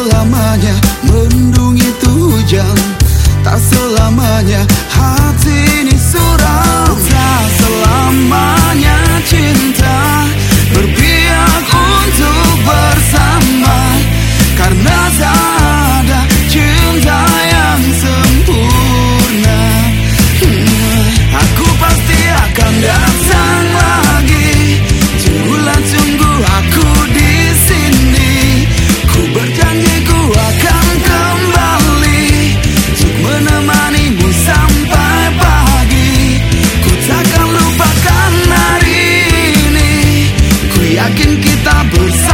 selamanya mendung itu hujan Tak selamanya hati ini suram. Tak selamanya Bruce.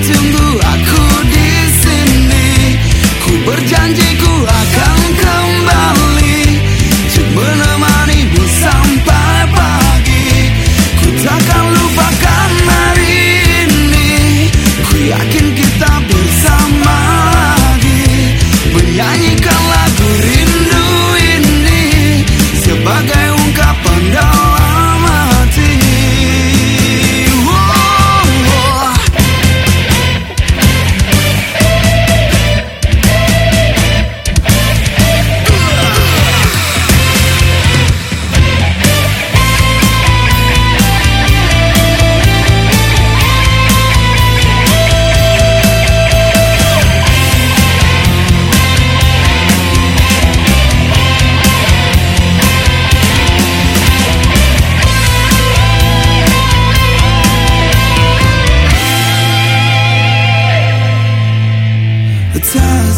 tunggu aku di sini. Ku berjanji ku akan kembali. Untuk menemanimu sampai pagi. Ku takkan lupakan hari ini. Ku yakin kita bersama lagi. Menyanyikan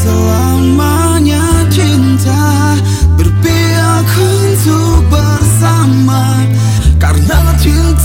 Selamanya cinta. Berpihak untuk bersama. Karena cinta